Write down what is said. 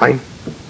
Fine.